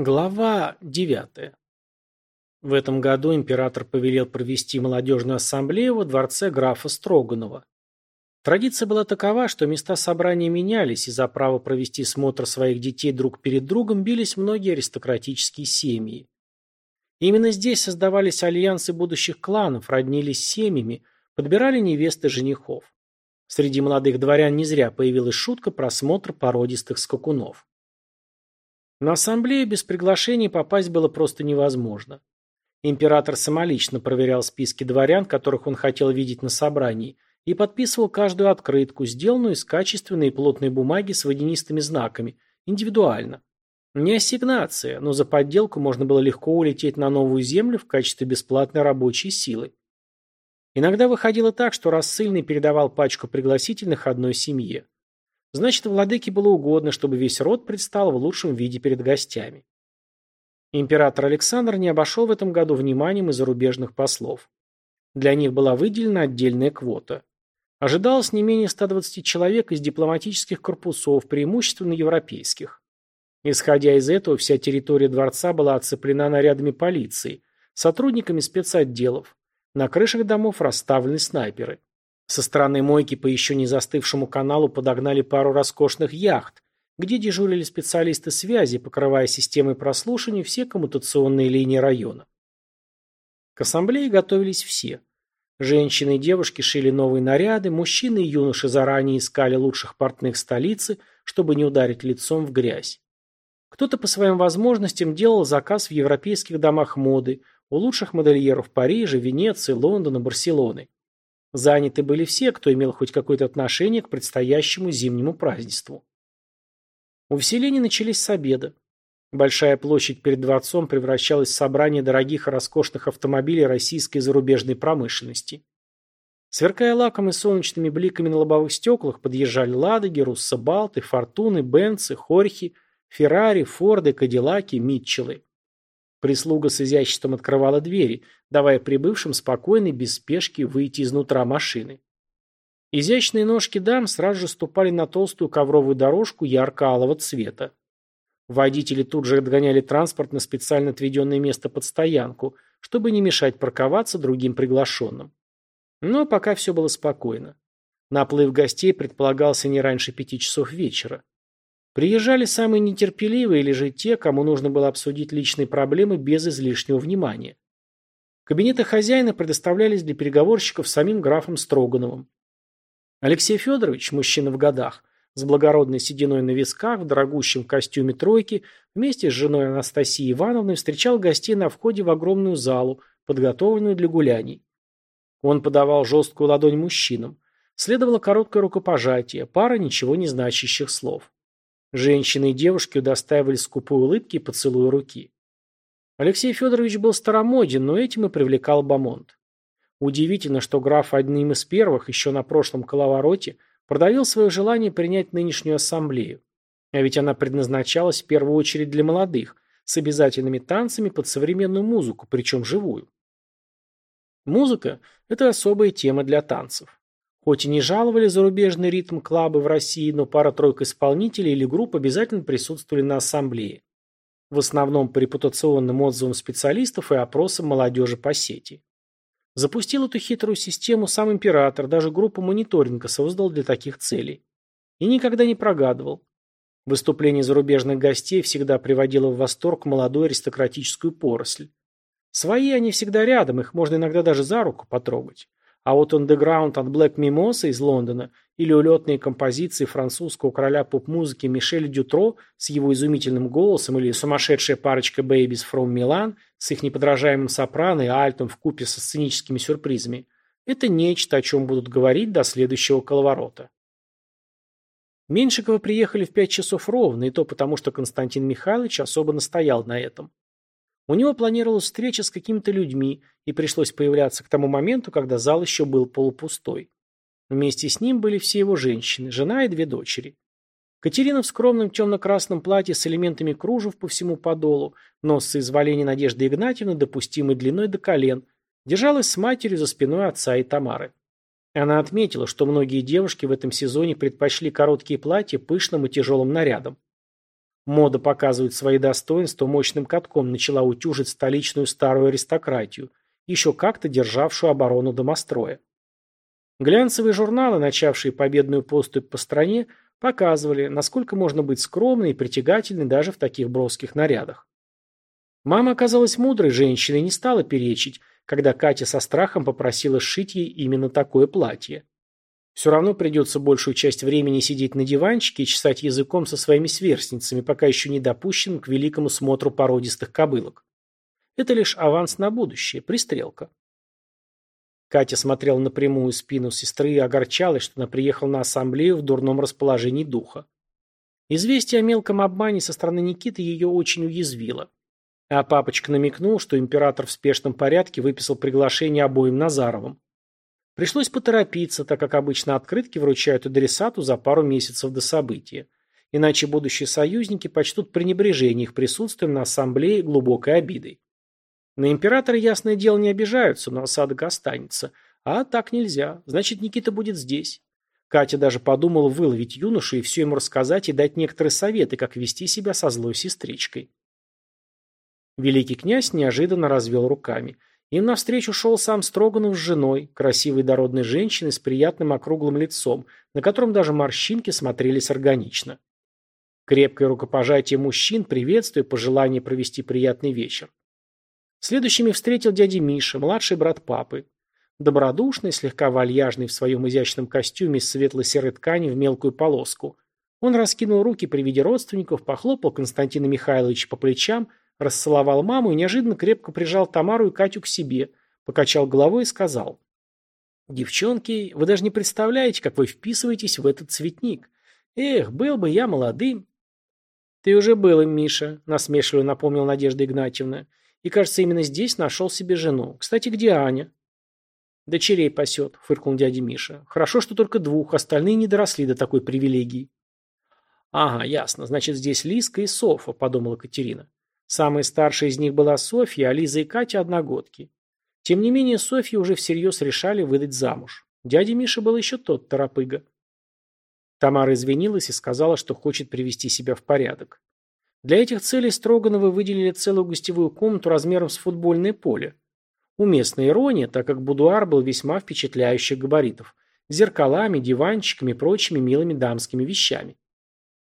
Глава 9. В этом году император повелел провести молодежную ассамблею во дворце графа Строганова. Традиция была такова, что места собрания менялись, и за право провести смотр своих детей друг перед другом бились многие аристократические семьи. Именно здесь создавались альянсы будущих кланов, роднились семьями, подбирали невесты женихов. Среди молодых дворян не зря появилась шутка про смотр породистых скакунов. На ассамблею без приглашений попасть было просто невозможно. Император самолично проверял списки дворян, которых он хотел видеть на собрании, и подписывал каждую открытку, сделанную из качественной и плотной бумаги с водянистыми знаками, индивидуально. Не ассигнация, но за подделку можно было легко улететь на новую землю в качестве бесплатной рабочей силы. Иногда выходило так, что рассыльный передавал пачку пригласительных одной семье. Значит, владыке было угодно, чтобы весь род предстал в лучшем виде перед гостями. Император Александр не обошел в этом году вниманием и зарубежных послов. Для них была выделена отдельная квота. Ожидалось не менее 120 человек из дипломатических корпусов, преимущественно европейских. Исходя из этого, вся территория дворца была оцеплена нарядами полиции, сотрудниками спецотделов. На крышах домов расставлены снайперы. Со стороны мойки по еще не застывшему каналу подогнали пару роскошных яхт, где дежурили специалисты связи, покрывая системой прослушивания все коммутационные линии района. К ассамблее готовились все. Женщины и девушки шили новые наряды, мужчины и юноши заранее искали лучших портных столицы, чтобы не ударить лицом в грязь. Кто-то по своим возможностям делал заказ в европейских домах моды, у лучших модельеров Парижа, Венеции, Лондона, Барселоны. Заняты были все, кто имел хоть какое-то отношение к предстоящему зимнему празднеству. Увеселения начались с обеда. Большая площадь перед дворцом превращалась в собрание дорогих и роскошных автомобилей российской и зарубежной промышленности. Сверкая лаком и солнечными бликами на лобовых стеклах, подъезжали Ладоги, Руссобалты, Фортуны, Бенцы, Хорхи, Феррари, Форды, Кадиллаки, Митчеллы. Прислуга с изяществом открывала двери, давая прибывшим спокойно и без спешки выйти изнутра машины. Изящные ножки дам сразу же ступали на толстую ковровую дорожку ярко-алого цвета. Водители тут же отгоняли транспорт на специально отведенное место под стоянку, чтобы не мешать парковаться другим приглашенным. Но пока все было спокойно. Наплыв гостей предполагался не раньше пяти часов вечера. Приезжали самые нетерпеливые или же те, кому нужно было обсудить личные проблемы без излишнего внимания. Кабинеты хозяина предоставлялись для переговорщиков самим графом Строгановым. Алексей Федорович, мужчина в годах, с благородной сединой на висках, в дорогущем костюме тройки, вместе с женой Анастасией Ивановной встречал гостей на входе в огромную залу, подготовленную для гуляний. Он подавал жесткую ладонь мужчинам. Следовало короткое рукопожатие, пара ничего не значащих слов. Женщины и девушки удостаивали скупой улыбки и поцелуя руки. Алексей Федорович был старомоден, но этим и привлекал Бамонт. Удивительно, что граф одним из первых, еще на прошлом коловороте, продавил свое желание принять нынешнюю ассамблею. А ведь она предназначалась в первую очередь для молодых, с обязательными танцами под современную музыку, причем живую. Музыка – это особая тема для танцев. Хоть и не жаловали зарубежный ритм клабы в России, но пара-тройка исполнителей или групп обязательно присутствовали на ассамблее. В основном по репутационным отзывам специалистов и опросам молодежи по сети. Запустил эту хитрую систему сам император, даже группу мониторинга создал для таких целей. И никогда не прогадывал. Выступление зарубежных гостей всегда приводило в восторг молодую аристократическую поросль. Свои они всегда рядом, их можно иногда даже за руку потрогать. А вот андеграунд от Black Mimosa из Лондона или улетные композиции французского короля поп-музыки Мишеля Дютро с его изумительным голосом или сумасшедшая парочка Babies from Milan с их неподражаемым сопрано и альтом в купе со сценическими сюрпризами – это нечто, о чем будут говорить до следующего коловорота. Меньшиковы приехали в пять часов ровно, и то потому, что Константин Михайлович особо настоял на этом. У него планировалась встреча с какими-то людьми, и пришлось появляться к тому моменту, когда зал еще был полупустой. Вместе с ним были все его женщины, жена и две дочери. Катерина в скромном темно-красном платье с элементами кружев по всему подолу, но с соизволения Надежды Игнатьевны допустимой длиной до колен, держалась с матерью за спиной отца и Тамары. Она отметила, что многие девушки в этом сезоне предпочли короткие платья пышным и тяжелым нарядам. Мода показывает свои достоинства мощным катком начала утюжить столичную старую аристократию, еще как-то державшую оборону домостроя. Глянцевые журналы, начавшие победную поступь по стране, показывали, насколько можно быть скромной и притягательной даже в таких броских нарядах. Мама оказалась мудрой женщиной и не стала перечить, когда Катя со страхом попросила сшить ей именно такое платье. Все равно придется большую часть времени сидеть на диванчике и чесать языком со своими сверстницами, пока еще не допущен к великому смотру породистых кобылок. Это лишь аванс на будущее, пристрелка. Катя смотрела на прямую спину сестры и огорчалась, что она приехала на ассамблею в дурном расположении духа. Известие о мелком обмане со стороны Никиты ее очень уязвило. А папочка намекнул, что император в спешном порядке выписал приглашение обоим Назаровым. Пришлось поторопиться, так как обычно открытки вручают адресату за пару месяцев до события. Иначе будущие союзники почтут пренебрежение их присутствием на ассамблее глубокой обидой. На императора, ясное дело, не обижаются, но осадок останется. А так нельзя. Значит, Никита будет здесь. Катя даже подумала выловить юношу и все ему рассказать и дать некоторые советы, как вести себя со злой сестричкой. Великий князь неожиданно развел руками. Им навстречу шел сам Строганов с женой, красивой дородной женщиной с приятным округлым лицом, на котором даже морщинки смотрелись органично. Крепкое рукопожатие мужчин, приветствие, пожелание провести приятный вечер. Следующими встретил дядя Миша, младший брат папы. Добродушный, слегка вальяжный в своем изящном костюме из светло-серой ткани в мелкую полоску. Он раскинул руки при виде родственников, похлопал Константина Михайловича по плечам, Расцеловал маму и неожиданно крепко прижал Тамару и Катю к себе, покачал головой и сказал. «Девчонки, вы даже не представляете, как вы вписываетесь в этот цветник. Эх, был бы я молодым». «Ты уже был им, Миша», — насмешливо напомнил Надежда Игнатьевна. «И, кажется, именно здесь нашел себе жену. Кстати, где Аня?» «Дочерей пасет», — фыркнул дядя Миша. «Хорошо, что только двух, остальные не доросли до такой привилегии». «Ага, ясно. Значит, здесь Лиска и Софа», — подумала Катерина. Самой старшей из них была Софья, а Лиза и Катя – одногодки. Тем не менее, Софью уже всерьез решали выдать замуж. Дядя Миша был еще тот торопыга. Тамара извинилась и сказала, что хочет привести себя в порядок. Для этих целей Строгановы выделили целую гостевую комнату размером с футбольное поле. Уместная ирония, так как будуар был весьма впечатляющих габаритов. Зеркалами, диванчиками и прочими милыми дамскими вещами.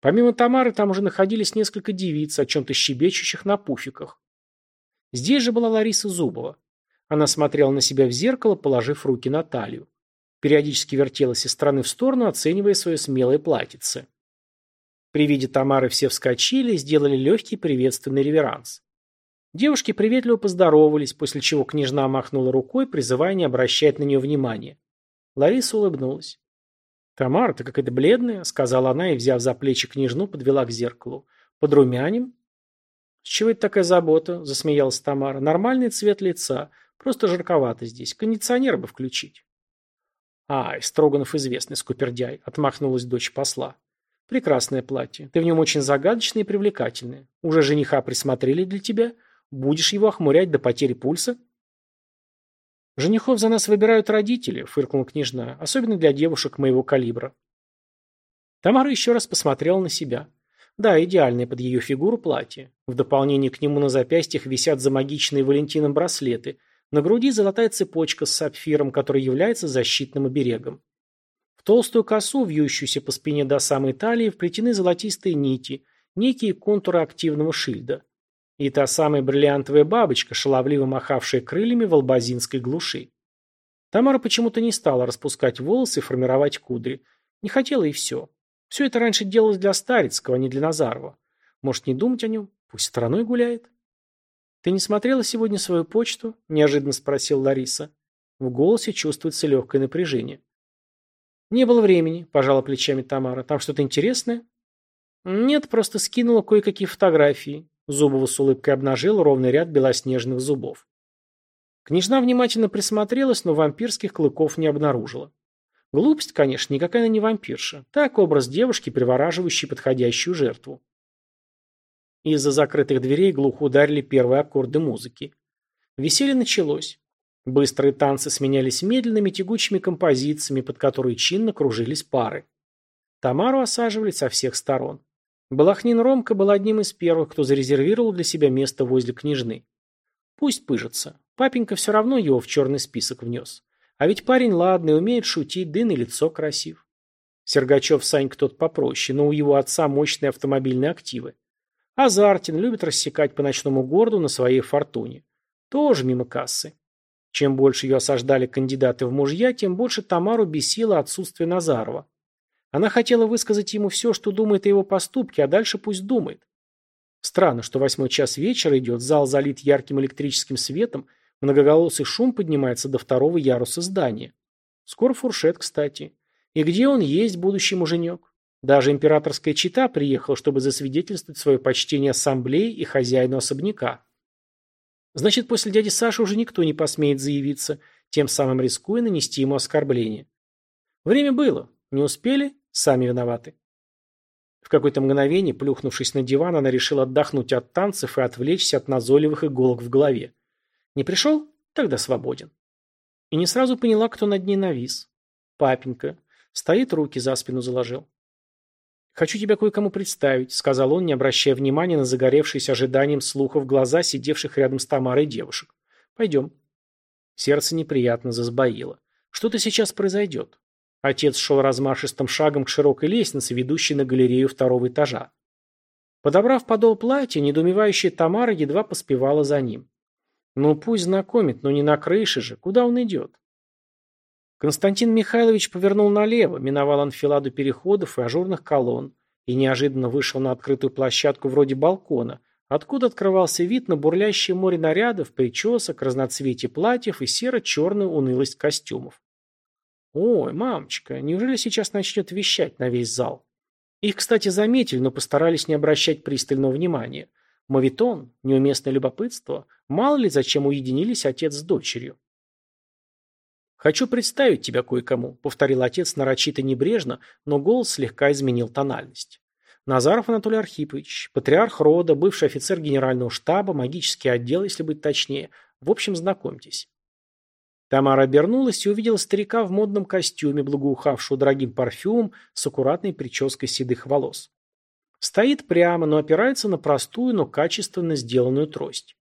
Помимо Тамары там уже находились несколько девиц, о чем-то щебечущих на пуфиках. Здесь же была Лариса Зубова. Она смотрела на себя в зеркало, положив руки на талию. Периодически вертелась из стороны в сторону, оценивая свое смелое платьице. При виде Тамары все вскочили и сделали легкий приветственный реверанс. Девушки приветливо поздоровались, после чего княжна махнула рукой, призывая не обращать на нее внимания. Лариса улыбнулась. «Тамара, ты какая-то бледная», — сказала она и, взяв за плечи княжну, подвела к зеркалу. «Подрумяним?» «С чего это такая забота?» — засмеялась Тамара. «Нормальный цвет лица. Просто жарковато здесь. Кондиционер бы включить». «Ай, Строганов известный скупердяй», — отмахнулась дочь посла. «Прекрасное платье. Ты в нем очень загадочная и привлекательная. Уже жениха присмотрели для тебя? Будешь его охмурять до потери пульса?» «Женихов за нас выбирают родители», — фыркнула княжна, «особенно для девушек моего калибра». Тамара еще раз посмотрела на себя. Да, идеальное под ее фигуру платье. В дополнение к нему на запястьях висят замагиченные Валентином браслеты. На груди золотая цепочка с сапфиром, который является защитным оберегом. В толстую косу, вьющуюся по спине до самой талии, вплетены золотистые нити, некие контуры активного шильда. И та самая бриллиантовая бабочка, шаловливо махавшая крыльями в албазинской глуши. Тамара почему-то не стала распускать волосы и формировать кудри. Не хотела и все. Все это раньше делалось для Старицкого, а не для Назарова. Может, не думать о нем? Пусть стороной гуляет. «Ты не смотрела сегодня свою почту?» – неожиданно спросил Лариса. В голосе чувствуется легкое напряжение. «Не было времени», – пожала плечами Тамара. «Там что-то интересное?» «Нет, просто скинула кое-какие фотографии. Зубова с улыбкой обнажил ровный ряд белоснежных зубов. Княжна внимательно присмотрелась, но вампирских клыков не обнаружила. Глупость, конечно, никакая она не вампирша. Так образ девушки, привораживающей подходящую жертву. Из-за закрытых дверей глухо ударили первые аккорды музыки. Веселье началось. Быстрые танцы сменялись медленными тягучими композициями, под которые чинно кружились пары. Тамару осаживали со всех сторон. Балахнин Ромка был одним из первых, кто зарезервировал для себя место возле княжны. Пусть пыжится. Папенька все равно его в черный список внес. А ведь парень ладный, умеет шутить, да и лицо красив. Сергачев Санька тот попроще, но у его отца мощные автомобильные активы. Азартин любит рассекать по ночному городу на своей фортуне. Тоже мимо кассы. Чем больше ее осаждали кандидаты в мужья, тем больше Тамару бесило отсутствие Назарова. Она хотела высказать ему все, что думает о его поступке, а дальше пусть думает. Странно, что восьмой час вечера идет, зал залит ярким электрическим светом, многоголосый шум поднимается до второго яруса здания. Скоро фуршет, кстати. И где он есть, будущий муженек? Даже императорская чита приехала, чтобы засвидетельствовать свое почтение ассамблее и хозяину особняка. Значит, после дяди Саши уже никто не посмеет заявиться, тем самым рискуя нанести ему оскорбление. Время было. Не успели? Сами виноваты. В какое-то мгновение, плюхнувшись на диван, она решила отдохнуть от танцев и отвлечься от назойливых иголок в голове. Не пришел? Тогда свободен. И не сразу поняла, кто над ней навис. Папенька. Стоит, руки за спину заложил. «Хочу тебя кое-кому представить», — сказал он, не обращая внимания на загоревшиеся ожиданием слухов глаза сидевших рядом с Тамарой девушек. «Пойдем». Сердце неприятно засбоило. Что-то сейчас произойдет. Отец шел размашистым шагом к широкой лестнице, ведущей на галерею второго этажа. Подобрав подол платья, недоумевающая Тамара едва поспевала за ним. Ну пусть знакомит, но не на крыше же. Куда он идет? Константин Михайлович повернул налево, миновал анфиладу переходов и ажурных колонн и неожиданно вышел на открытую площадку вроде балкона, откуда открывался вид на бурлящее море нарядов, причесок, разноцветие платьев и серо-черную унылость костюмов. Ой, мамочка, неужели сейчас начнет вещать на весь зал? Их, кстати, заметили, но постарались не обращать пристального внимания. Мавитон, неуместное любопытство, мало ли зачем уединились отец с дочерью. «Хочу представить тебя кое-кому», — повторил отец нарочито небрежно, но голос слегка изменил тональность. Назаров Анатолий Архипович, патриарх рода, бывший офицер генерального штаба, магический отдел, если быть точнее. В общем, знакомьтесь. Тамара обернулась и увидела старика в модном костюме, благоухавшего дорогим парфюмом с аккуратной прической седых волос. Стоит прямо, но опирается на простую, но качественно сделанную трость.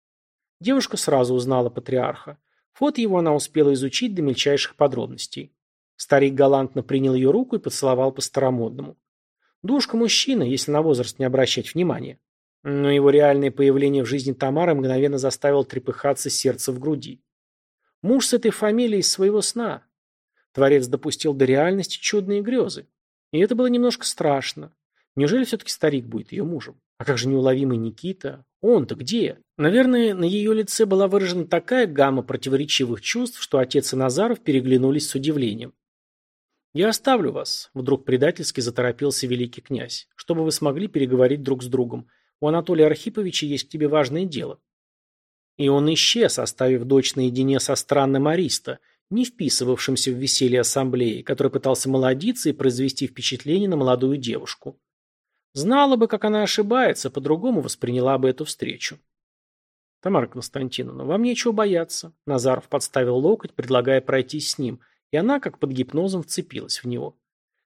Девушка сразу узнала патриарха. Фото его она успела изучить до мельчайших подробностей. Старик галантно принял ее руку и поцеловал по-старомодному. Душка мужчина, если на возраст не обращать внимания. Но его реальное появление в жизни Тамары мгновенно заставило трепыхаться сердце в груди. Муж с этой фамилией из своего сна. Творец допустил до реальности чудные грезы. И это было немножко страшно. Неужели все-таки старик будет ее мужем? А как же неуловимый Никита? Он-то где? Наверное, на ее лице была выражена такая гамма противоречивых чувств, что отец и Назаров переглянулись с удивлением. «Я оставлю вас», — вдруг предательски заторопился великий князь, «чтобы вы смогли переговорить друг с другом. У Анатолия Архиповича есть к тебе важное дело». И он исчез, оставив дочь наедине со странным Аристо, не вписывавшимся в веселье ассамблеи, который пытался молодиться и произвести впечатление на молодую девушку. Знала бы, как она ошибается, по-другому восприняла бы эту встречу. Тамара Константиновна, вам нечего бояться. Назаров подставил локоть, предлагая пройтись с ним, и она, как под гипнозом, вцепилась в него.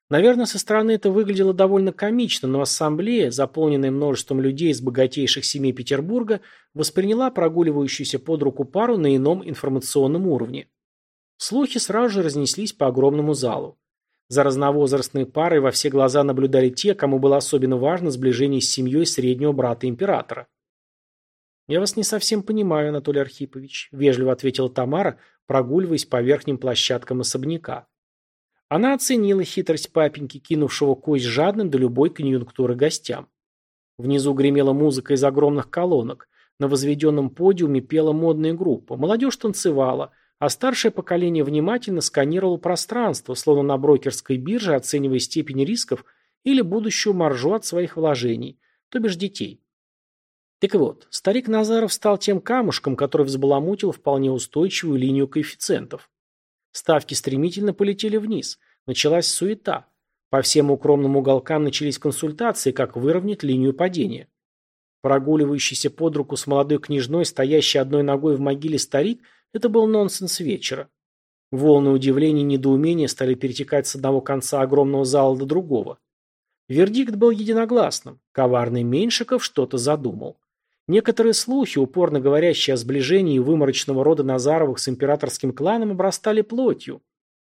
Наверное, со стороны это выглядело довольно комично, но ассамблея, заполненная множеством людей из богатейших семей Петербурга, восприняла прогуливающуюся под руку пару на ином информационном уровне. Слухи сразу же разнеслись по огромному залу. За разновозрастной парой во все глаза наблюдали те, кому было особенно важно сближение с семьей среднего брата императора. «Я вас не совсем понимаю, Анатолий Архипович», – вежливо ответила Тамара, прогуливаясь по верхним площадкам особняка. Она оценила хитрость папеньки, кинувшего кость жадным до любой конъюнктуры гостям. Внизу гремела музыка из огромных колонок. На возведенном подиуме пела модная группа. Молодежь танцевала, а старшее поколение внимательно сканировало пространство, словно на брокерской бирже, оценивая степень рисков или будущую маржу от своих вложений, то бишь детей. Так вот, старик Назаров стал тем камушком, который взбаламутил вполне устойчивую линию коэффициентов. Ставки стремительно полетели вниз. Началась суета. По всем укромным уголкам начались консультации, как выровнять линию падения. Прогуливающийся под руку с молодой княжной, стоящий одной ногой в могиле старик, это был нонсенс вечера. Волны удивления и недоумения стали перетекать с одного конца огромного зала до другого. Вердикт был единогласным. Коварный Меньшиков что-то задумал. Некоторые слухи, упорно говорящие о сближении выморочного рода Назаровых с императорским кланом, обрастали плотью.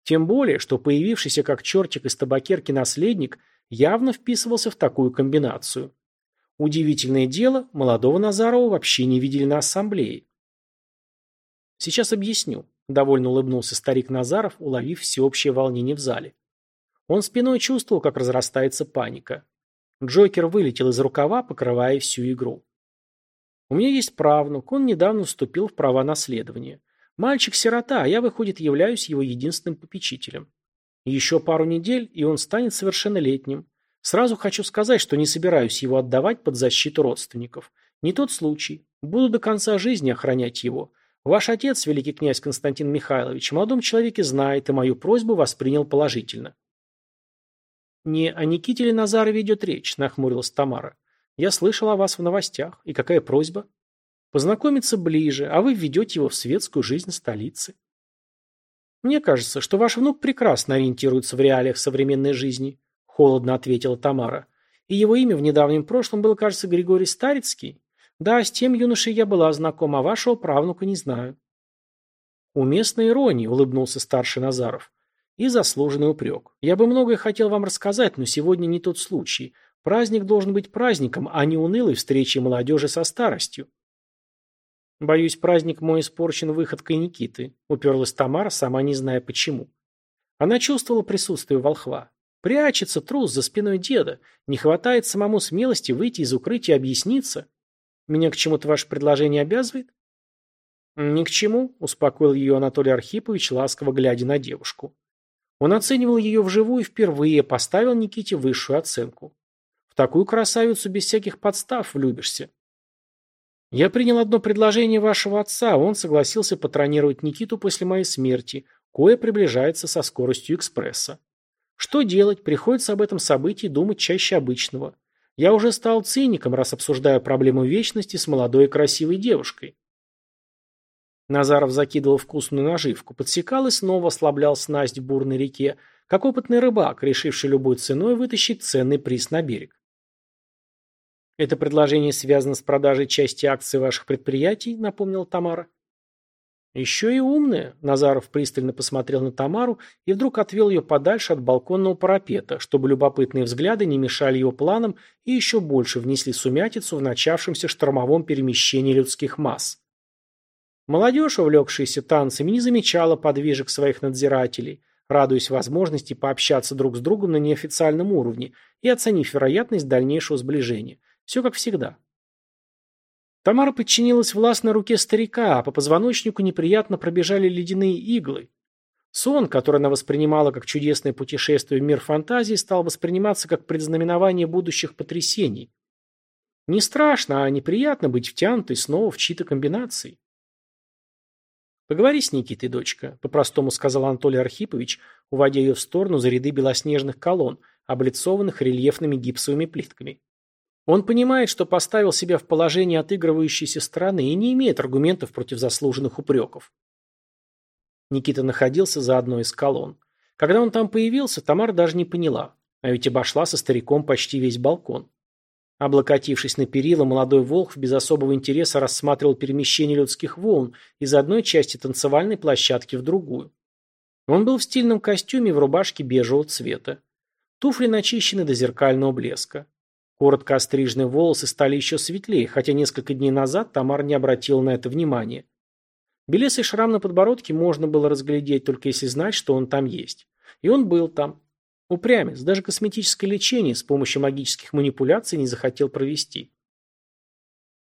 Тем более, что появившийся как чертик из табакерки наследник явно вписывался в такую комбинацию. Удивительное дело, молодого Назарова вообще не видели на ассамблее. «Сейчас объясню», – довольно улыбнулся старик Назаров, уловив всеобщее волнение в зале. Он спиной чувствовал, как разрастается паника. Джокер вылетел из рукава, покрывая всю игру. У меня есть правнук, он недавно вступил в права наследования. Мальчик-сирота, а я, выходит, являюсь его единственным попечителем. Еще пару недель, и он станет совершеннолетним. Сразу хочу сказать, что не собираюсь его отдавать под защиту родственников. Не тот случай. Буду до конца жизни охранять его. Ваш отец, великий князь Константин Михайлович, о молодом человеке знает и мою просьбу воспринял положительно. «Не о Никите ли Назарове идет речь?» – нахмурилась Тамара. «Я слышал о вас в новостях. И какая просьба?» «Познакомиться ближе, а вы введете его в светскую жизнь столицы». «Мне кажется, что ваш внук прекрасно ориентируется в реалиях современной жизни», – холодно ответила Тамара. «И его имя в недавнем прошлом было, кажется, Григорий Старицкий. Да, с тем юношей я была знакома, а вашего правнука не знаю». «Уместная ирония», – улыбнулся старший Назаров. И заслуженный упрек. Я бы многое хотел вам рассказать, но сегодня не тот случай. Праздник должен быть праздником, а не унылой встречей молодежи со старостью. Боюсь, праздник мой испорчен выходкой Никиты, уперлась Тамара, сама не зная почему. Она чувствовала присутствие волхва. Прячется трус за спиной деда. Не хватает самому смелости выйти из укрытия и объясниться. Меня к чему-то ваше предложение обязывает? Ни к чему, успокоил ее Анатолий Архипович, ласково глядя на девушку. Он оценивал ее вживую впервые, поставил Никите высшую оценку. В такую красавицу без всяких подстав влюбишься. Я принял одно предложение вашего отца, он согласился патронировать Никиту после моей смерти, кое приближается со скоростью экспресса. Что делать, приходится об этом событии думать чаще обычного. Я уже стал циником, раз обсуждаю проблему вечности с молодой и красивой девушкой. Назаров закидывал вкусную наживку, подсекал и снова ослаблял снасть в бурной реке, как опытный рыбак, решивший любой ценой вытащить ценный приз на берег. «Это предложение связано с продажей части акций ваших предприятий», — напомнила Тамара. «Еще и умная», — Назаров пристально посмотрел на Тамару и вдруг отвел ее подальше от балконного парапета, чтобы любопытные взгляды не мешали его планам и еще больше внесли сумятицу в начавшемся штормовом перемещении людских масс. Молодежь, увлекшаяся танцами, не замечала подвижек своих надзирателей, радуясь возможности пообщаться друг с другом на неофициальном уровне и оценив вероятность дальнейшего сближения. Все как всегда. Тамара подчинилась властной руке старика, а по позвоночнику неприятно пробежали ледяные иглы. Сон, который она воспринимала как чудесное путешествие в мир фантазии, стал восприниматься как предзнаменование будущих потрясений. Не страшно, а неприятно быть втянутой снова в чьи-то комбинации. «Поговори с Никитой, дочка», — по-простому сказал Анатолий Архипович, уводя ее в сторону за ряды белоснежных колонн, облицованных рельефными гипсовыми плитками. Он понимает, что поставил себя в положение отыгрывающейся стороны и не имеет аргументов против заслуженных упреков. Никита находился за одной из колонн. Когда он там появился, Тамара даже не поняла, а ведь обошла со стариком почти весь балкон. Облокотившись на перила, молодой волк без особого интереса рассматривал перемещение людских волн из одной части танцевальной площадки в другую. Он был в стильном костюме в рубашке бежевого цвета. Туфли начищены до зеркального блеска. Коротко остриженные волосы стали еще светлее, хотя несколько дней назад Тамар не обратила на это внимания. Белесый шрам на подбородке можно было разглядеть, только если знать, что он там есть. И он был там. Упрямец, даже косметическое лечение с помощью магических манипуляций не захотел провести.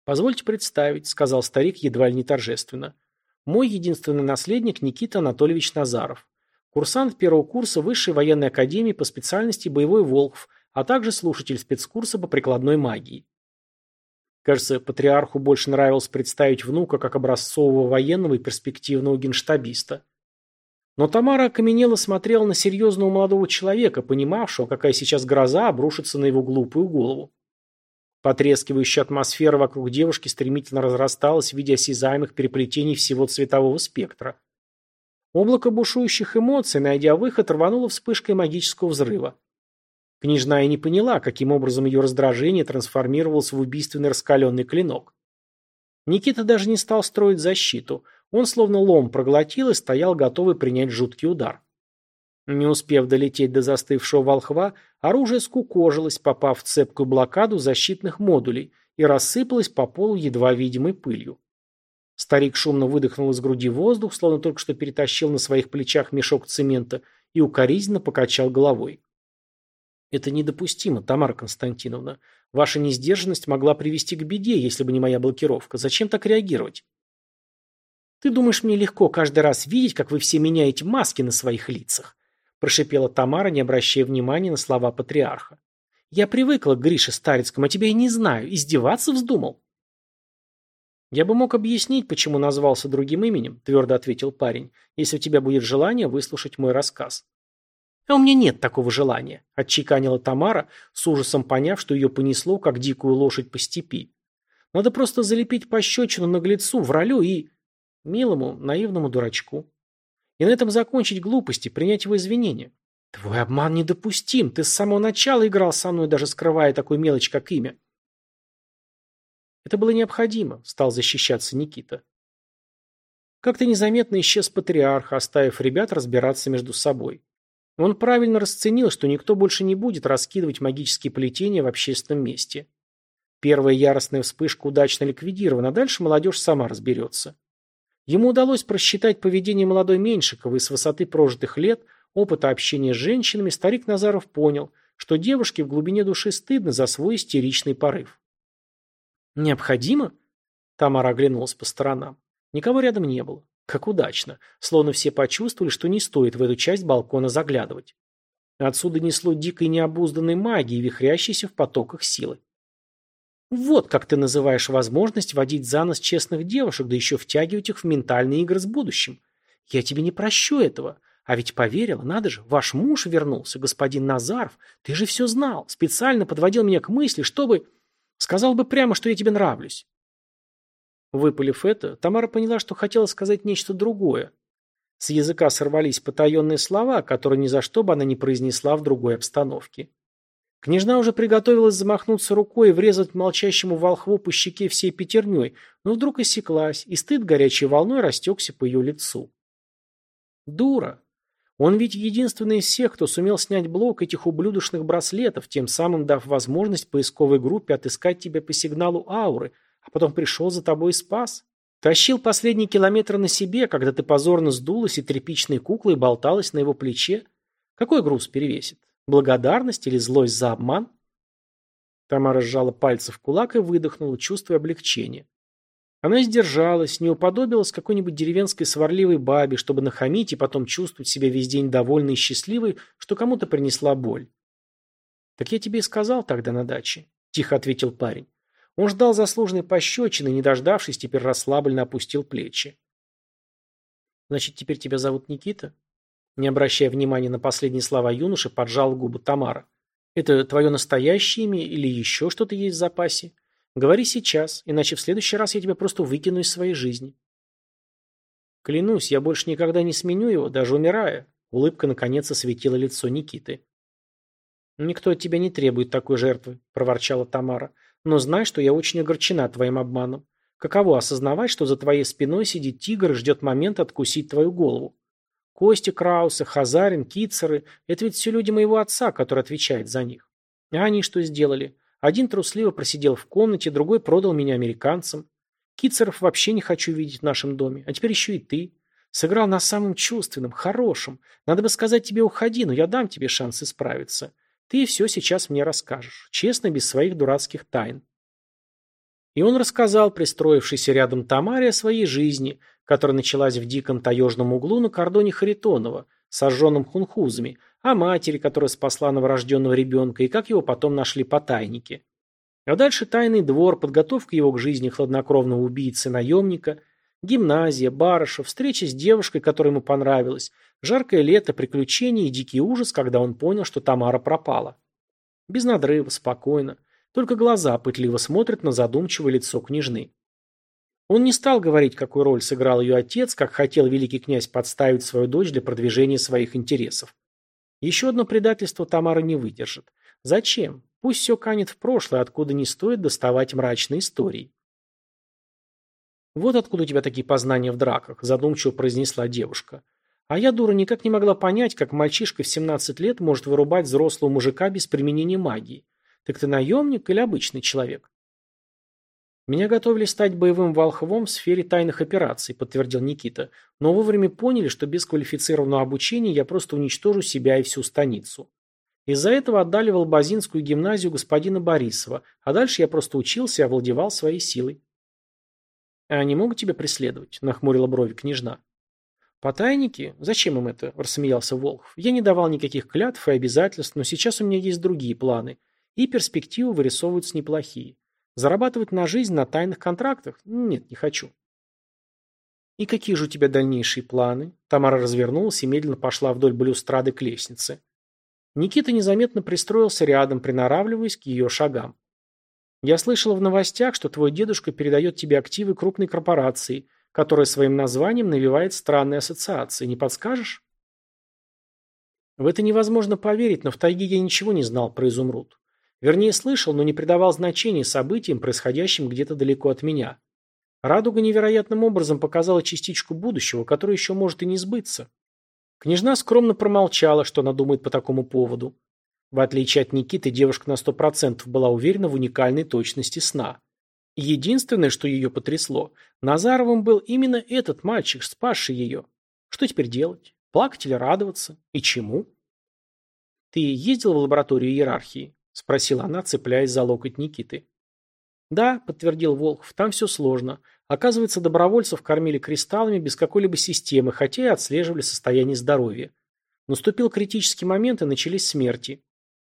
«Позвольте представить», — сказал старик едва ли не торжественно. «Мой единственный наследник Никита Анатольевич Назаров. Курсант первого курса Высшей военной академии по специальности «Боевой Волхв», а также слушатель спецкурса по прикладной магии. Кажется, патриарху больше нравилось представить внука как образцового военного и перспективного генштабиста. Но Тамара окаменело смотрела на серьезного молодого человека, понимавшего, какая сейчас гроза обрушится на его глупую голову. Потрескивающая атмосфера вокруг девушки стремительно разрасталась в виде осязаемых переплетений всего цветового спектра. Облако бушующих эмоций, найдя выход, рвануло вспышкой магического взрыва. Княжна и не поняла, каким образом ее раздражение трансформировалось в убийственный раскаленный клинок. Никита даже не стал строить защиту. Он словно лом проглотил и стоял, готовый принять жуткий удар. Не успев долететь до застывшего волхва, оружие скукожилось, попав в цепкую блокаду защитных модулей и рассыпалось по полу едва видимой пылью. Старик шумно выдохнул из груди воздух, словно только что перетащил на своих плечах мешок цемента и укоризненно покачал головой. Это недопустимо, Тамара Константиновна. Ваша несдержанность могла привести к беде, если бы не моя блокировка. Зачем так реагировать? Ты думаешь, мне легко каждый раз видеть, как вы все меняете маски на своих лицах? Прошипела Тамара, не обращая внимания на слова патриарха. Я привыкла к Грише Старицкому, а тебя и не знаю. Издеваться вздумал? Я бы мог объяснить, почему назвался другим именем, твердо ответил парень, если у тебя будет желание выслушать мой рассказ. «А у меня нет такого желания», – отчеканила Тамара, с ужасом поняв, что ее понесло, как дикую лошадь по степи. «Надо просто залепить пощечину наглецу, вралю и... милому, наивному дурачку. И на этом закончить глупости, принять его извинения. Твой обман недопустим, ты с самого начала играл со мной, даже скрывая такую мелочь, как имя». Это было необходимо, стал защищаться Никита. Как-то незаметно исчез патриарх, оставив ребят разбираться между собой. Он правильно расценил, что никто больше не будет раскидывать магические плетения в общественном месте. Первая яростная вспышка удачно ликвидирована, а дальше молодежь сама разберется. Ему удалось просчитать поведение молодой Меньшиковой, и с высоты прожитых лет, опыта общения с женщинами, старик Назаров понял, что девушке в глубине души стыдно за свой истеричный порыв. «Необходимо?» Тамара оглянулась по сторонам. Никого рядом не было. Как удачно. Словно все почувствовали, что не стоит в эту часть балкона заглядывать. Отсюда несло дикой необузданной магии, вихрящейся в потоках силы. Вот как ты называешь возможность водить за нос честных девушек, да еще втягивать их в ментальные игры с будущим. Я тебе не прощу этого. А ведь поверила, надо же, ваш муж вернулся, господин Назаров. Ты же все знал, специально подводил меня к мысли, чтобы... Сказал бы прямо, что я тебе нравлюсь. Выпалив это, Тамара поняла, что хотела сказать нечто другое. С языка сорвались потаенные слова, которые ни за что бы она не произнесла в другой обстановке. Княжна уже приготовилась замахнуться рукой и врезать молчащему волхву по щеке всей пятерней, но вдруг осеклась, и стыд горячей волной растекся по ее лицу. Дура. Он ведь единственный из всех, кто сумел снять блок этих ублюдочных браслетов, тем самым дав возможность поисковой группе отыскать тебя по сигналу ауры, а потом пришел за тобой и спас. Тащил последние километры на себе, когда ты позорно сдулась и тряпичной куклой болталась на его плече. Какой груз перевесит? Благодарность или злость за обман? Тамара сжала пальцы в кулак и выдохнула, чувствуя облегчение. Она сдержалась, не уподобилась какой-нибудь деревенской сварливой бабе, чтобы нахамить и потом чувствовать себя весь день довольной и счастливой, что кому-то принесла боль. «Так я тебе и сказал тогда на даче», – тихо ответил парень. Он ждал заслуженной пощечины, не дождавшись, теперь расслабленно опустил плечи. «Значит, теперь тебя зовут Никита?» Не обращая внимания на последние слова юноши, поджал губы Тамара. «Это твое настоящее имя или еще что-то есть в запасе? Говори сейчас, иначе в следующий раз я тебя просто выкину из своей жизни». «Клянусь, я больше никогда не сменю его, даже умирая», Улыбка наконец осветила лицо Никиты. «Никто от тебя не требует такой жертвы», – проворчала Тамара. Но знай, что я очень огорчена твоим обманом. Каково осознавать, что за твоей спиной сидит тигр и ждет момента откусить твою голову? Кости Крауса, Хазарин, Кицеры – это ведь все люди моего отца, который отвечает за них. А они что сделали? Один трусливо просидел в комнате, другой продал меня американцам. Кицеров вообще не хочу видеть в нашем доме, а теперь еще и ты. Сыграл на самом чувственном, хорошем. Надо бы сказать тебе уходи, но я дам тебе шанс исправиться. Ты все сейчас мне расскажешь, честно, без своих дурацких тайн. И он рассказал пристроившейся рядом Тамаре о своей жизни, которая началась в диком таежном углу на кордоне Харитонова, сожженном хунхузами, о матери, которая спасла новорожденного ребенка, и как его потом нашли по тайнике. А дальше тайный двор, подготовка его к жизни хладнокровного убийцы-наемника, гимназия, барыша, встреча с девушкой, которая ему понравилась, Жаркое лето, приключения и дикий ужас, когда он понял, что Тамара пропала. Без надрыва, спокойно. Только глаза пытливо смотрят на задумчивое лицо княжны. Он не стал говорить, какую роль сыграл ее отец, как хотел великий князь подставить свою дочь для продвижения своих интересов. Еще одно предательство Тамара не выдержит. Зачем? Пусть все канет в прошлое, откуда не стоит доставать мрачные истории. «Вот откуда у тебя такие познания в драках», – задумчиво произнесла девушка. А я, дура, никак не могла понять, как мальчишка в 17 лет может вырубать взрослого мужика без применения магии. Так ты наемник или обычный человек? Меня готовили стать боевым волхвом в сфере тайных операций, подтвердил Никита, но вовремя поняли, что без квалифицированного обучения я просто уничтожу себя и всю станицу. Из-за этого отдали в Албазинскую гимназию господина Борисова, а дальше я просто учился и овладевал своей силой. «А они могут тебя преследовать?» – нахмурила брови княжна. «Потайники? Зачем им это?» – рассмеялся Волхов. «Я не давал никаких клятв и обязательств, но сейчас у меня есть другие планы, и перспективы вырисовываются неплохие. Зарабатывать на жизнь на тайных контрактах? Нет, не хочу». «И какие же у тебя дальнейшие планы?» Тамара развернулась и медленно пошла вдоль балюстрады к лестнице. Никита незаметно пристроился рядом, приноравливаясь к ее шагам. «Я слышала в новостях, что твой дедушка передает тебе активы крупной корпорации – которое своим названием навевает странные ассоциации. Не подскажешь? В это невозможно поверить, но в тайге я ничего не знал про изумруд. Вернее, слышал, но не придавал значения событиям, происходящим где-то далеко от меня. Радуга невероятным образом показала частичку будущего, которое еще может и не сбыться. Княжна скромно промолчала, что она думает по такому поводу. В отличие от Никиты, девушка на сто процентов была уверена в уникальной точности сна. Единственное, что ее потрясло, Назаровым был именно этот мальчик, спасший ее. Что теперь делать? Плакать или радоваться? И чему? «Ты ездил в лабораторию иерархии?» – спросила она, цепляясь за локоть Никиты. «Да», – подтвердил Волхов, – «там все сложно. Оказывается, добровольцев кормили кристаллами без какой-либо системы, хотя и отслеживали состояние здоровья. Наступил критический момент и начались смерти.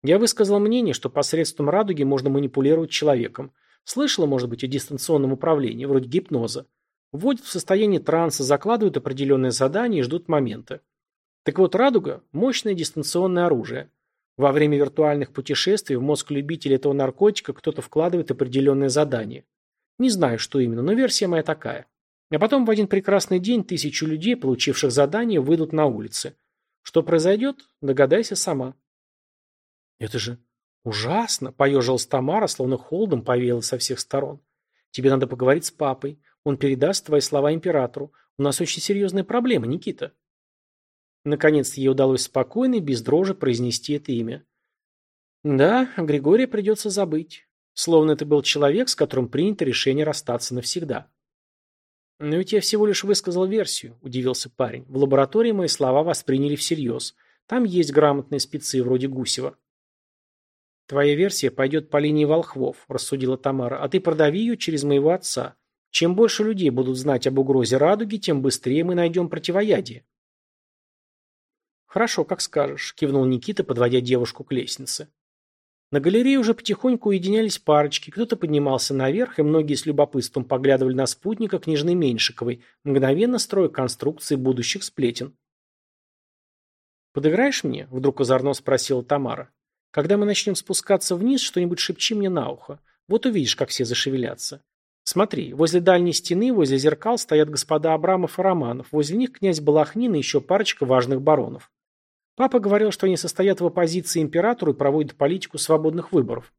Я высказал мнение, что посредством радуги можно манипулировать человеком – Слышала, может быть, о дистанционном управлении, вроде гипноза. Вводят в состояние транса, закладывают определенные задания и ждут момента. Так вот, радуга – мощное дистанционное оружие. Во время виртуальных путешествий в мозг любителя этого наркотика кто-то вкладывает определенное задание. Не знаю, что именно, но версия моя такая. А потом в один прекрасный день тысячу людей, получивших задание, выйдут на улицы. Что произойдет, догадайся сама. Это же «Ужасно!» – поежилась Тамара, словно холодом повеяла со всех сторон. «Тебе надо поговорить с папой. Он передаст твои слова императору. У нас очень серьезная проблема, Никита». Наконец ей удалось спокойно и без дрожи произнести это имя. «Да, Григория придется забыть. Словно это был человек, с которым принято решение расстаться навсегда». «Но ведь я всего лишь высказал версию», – удивился парень. «В лаборатории мои слова восприняли всерьез. Там есть грамотные спецы вроде Гусева». «Твоя версия пойдет по линии волхвов», – рассудила Тамара, – «а ты продави ее через моего отца. Чем больше людей будут знать об угрозе радуги, тем быстрее мы найдем противоядие». «Хорошо, как скажешь», – кивнул Никита, подводя девушку к лестнице. На галерее уже потихоньку уединялись парочки, кто-то поднимался наверх, и многие с любопытством поглядывали на спутника княжны Меньшиковой, мгновенно строя конструкции будущих сплетен. «Подыграешь мне?» – вдруг озорно спросила Тамара. Когда мы начнем спускаться вниз, что-нибудь шепчи мне на ухо. Вот увидишь, как все зашевелятся. Смотри, возле дальней стены, возле зеркал стоят господа Абрамов и Романов. Возле них князь Балахнин и еще парочка важных баронов. Папа говорил, что они состоят в оппозиции императору и проводят политику свободных выборов.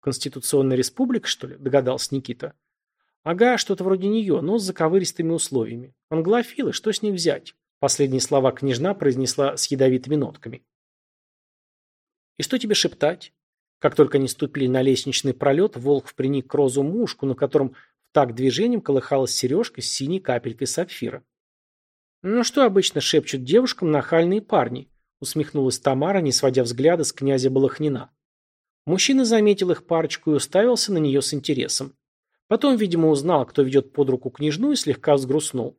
Конституционная республика, что ли? Догадался Никита. Ага, что-то вроде нее, но с заковыристыми условиями. Англофилы, что с них взять? Последние слова княжна произнесла с ядовитыми нотками. И что тебе шептать? Как только они ступили на лестничный пролет, Волк приник к розу мушку, на котором в так движением колыхалась сережка с синей капелькой сапфира. «Ну что обычно шепчут девушкам нахальные парни?» усмехнулась Тамара, не сводя взгляда с князя Балахнина. Мужчина заметил их парочку и уставился на нее с интересом. Потом, видимо, узнал, кто ведет под руку княжну и слегка взгрустнул.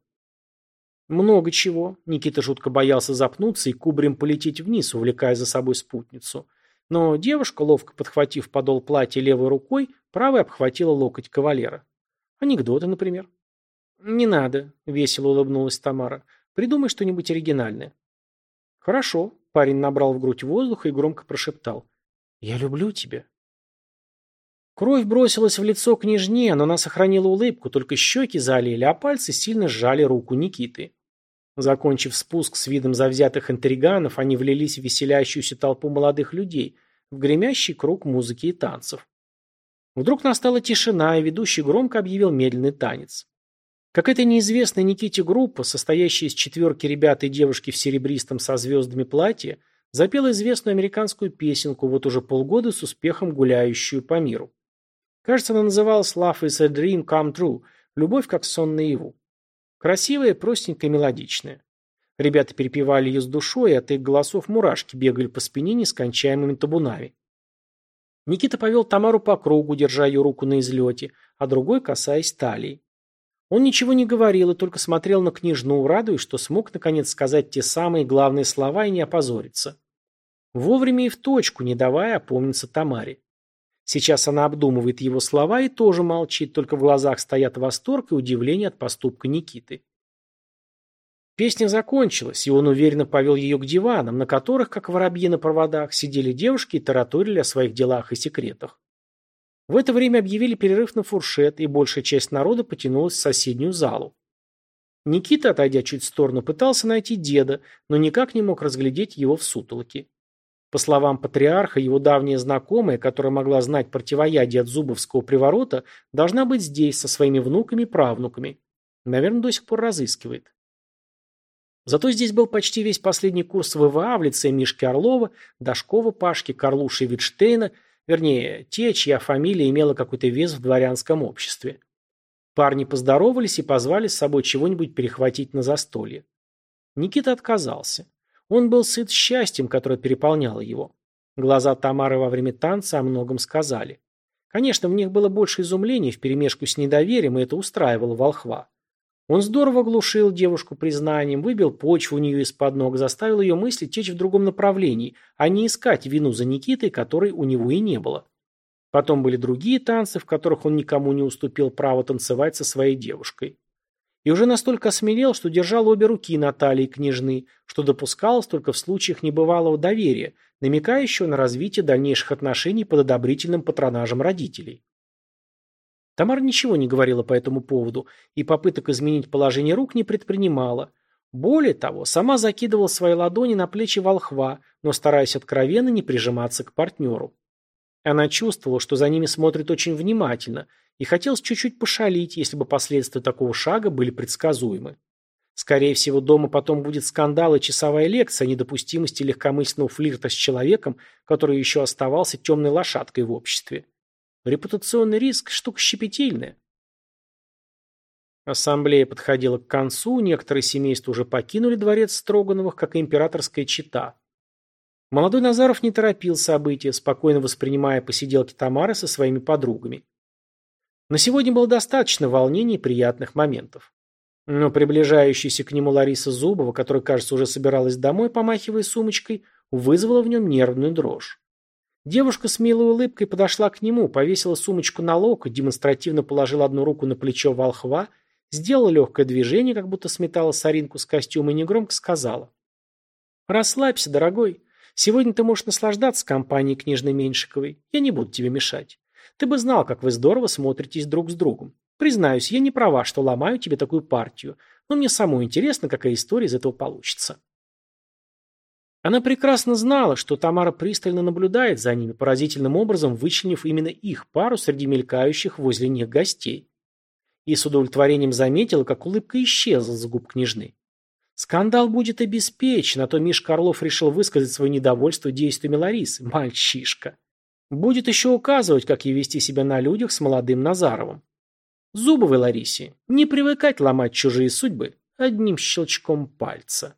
Много чего. Никита жутко боялся запнуться и кубрем полететь вниз, увлекая за собой спутницу. Но девушка, ловко подхватив подол платья левой рукой, правой обхватила локоть кавалера. Анекдоты, например. «Не надо», — весело улыбнулась Тамара. «Придумай что-нибудь оригинальное». «Хорошо», — парень набрал в грудь воздуха и громко прошептал. «Я люблю тебя». Кровь бросилась в лицо княжне, но она сохранила улыбку, только щеки залили, а пальцы сильно сжали руку Никиты. Закончив спуск с видом завзятых интриганов, они влились в веселящуюся толпу молодых людей, в гремящий круг музыки и танцев. Вдруг настала тишина, и ведущий громко объявил медленный танец. Как эта неизвестная Никите группа, состоящая из четверки ребят и девушки в серебристом со звездами платье, запела известную американскую песенку, вот уже полгода с успехом гуляющую по миру. Кажется, она называлась «Love is a dream come true» – «Любовь как сон наяву». Красивая, простенькая, мелодичная. Ребята перепевали ее с душой, и от их голосов мурашки бегали по спине нескончаемыми табунами. Никита повел Тамару по кругу, держа ее руку на излете, а другой касаясь талии. Он ничего не говорил и только смотрел на княжну, радуясь, что смог наконец сказать те самые главные слова и не опозориться. Вовремя и в точку, не давая опомниться Тамаре. Сейчас она обдумывает его слова и тоже молчит, только в глазах стоят восторг и удивление от поступка Никиты. Песня закончилась, и он уверенно повел ее к диванам, на которых, как воробьи на проводах, сидели девушки и тараторили о своих делах и секретах. В это время объявили перерыв на фуршет, и большая часть народа потянулась в соседнюю залу. Никита, отойдя чуть в сторону, пытался найти деда, но никак не мог разглядеть его в сутолоке. По словам патриарха, его давняя знакомая, которая могла знать противоядие от зубовского приворота, должна быть здесь со своими внуками и правнуками. Наверное, до сих пор разыскивает. Зато здесь был почти весь последний курс ВВА в лице Мишки Орлова, Дашкова Пашки, Карлуши Витштейна, вернее, те, чья фамилия имела какой-то вес в дворянском обществе. Парни поздоровались и позвали с собой чего-нибудь перехватить на застолье. Никита отказался. Он был сыт счастьем, которое переполняло его. Глаза Тамары во время танца о многом сказали. Конечно, в них было больше изумления вперемешку с недоверием, и это устраивало волхва. Он здорово глушил девушку признанием, выбил почву у нее из-под ног, заставил ее мысли течь в другом направлении, а не искать вину за Никитой, которой у него и не было. Потом были другие танцы, в которых он никому не уступил право танцевать со своей девушкой. И уже настолько осмелел, что держал обе руки на талии княжны, что допускалось только в случаях небывалого доверия, намекающего на развитие дальнейших отношений под одобрительным патронажем родителей. Тамара ничего не говорила по этому поводу и попыток изменить положение рук не предпринимала. Более того, сама закидывала свои ладони на плечи волхва, но стараясь откровенно не прижиматься к партнеру. Она чувствовала, что за ними смотрит очень внимательно, и хотелось чуть-чуть пошалить, если бы последствия такого шага были предсказуемы. Скорее всего, дома потом будет скандал и часовая лекция о недопустимости легкомысленного флирта с человеком, который еще оставался темной лошадкой в обществе. Репутационный риск – штука щепетильная. Ассамблея подходила к концу, некоторые семейства уже покинули дворец Строгановых, как и императорская чита. Молодой Назаров не торопил события, спокойно воспринимая посиделки Тамары со своими подругами. На сегодня было достаточно волнений и приятных моментов. Но приближающаяся к нему Лариса Зубова, которая, кажется, уже собиралась домой, помахивая сумочкой, вызвала в нем нервную дрожь. Девушка с милой улыбкой подошла к нему, повесила сумочку на локоть, демонстративно положила одну руку на плечо волхва, сделала легкое движение, как будто сметала соринку с костюма и негромко сказала. «Расслабься, дорогой. Сегодня ты можешь наслаждаться компанией княжны Меньшиковой. Я не буду тебе мешать. Ты бы знал, как вы здорово смотритесь друг с другом. Признаюсь, я не права, что ломаю тебе такую партию, но мне самому интересно, какая история из этого получится». Она прекрасно знала, что Тамара пристально наблюдает за ними, поразительным образом вычленив именно их пару среди мелькающих возле них гостей. И с удовлетворением заметила, как улыбка исчезла с губ княжны. Скандал будет обеспечен, а то Мишка Орлов решил высказать свое недовольство действиями Ларисы. Мальчишка. Будет еще указывать, как ей вести себя на людях с молодым Назаровым. Зубовой Ларисе не привыкать ломать чужие судьбы одним щелчком пальца.